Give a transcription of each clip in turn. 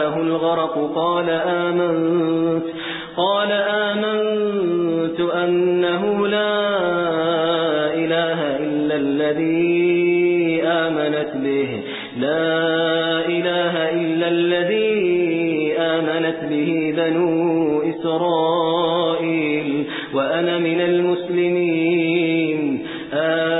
أدركه الغرق قال آمنت قال آمنت أنه لا إله إلا الذي آمنت به لا إله إلا الذي آمنت به بنو إسرائيل وأنا من المسلمين. وقد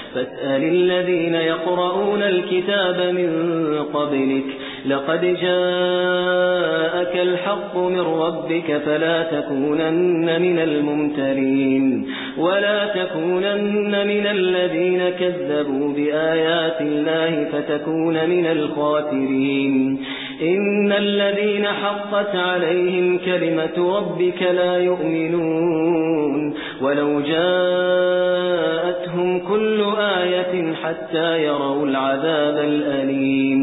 فاسأل الذين يقرؤون الكتاب من قبلك لقد جاءك الحق من ربك فلا تكونن من الممترين ولا تكونن من الذين كذبوا بآيات الله فتكون من الخاسرين. إن الذين حقت عليهم كلمة ربك لا يؤمنون ولو كل آية حتى يروا العذاب الأليم.